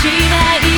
しない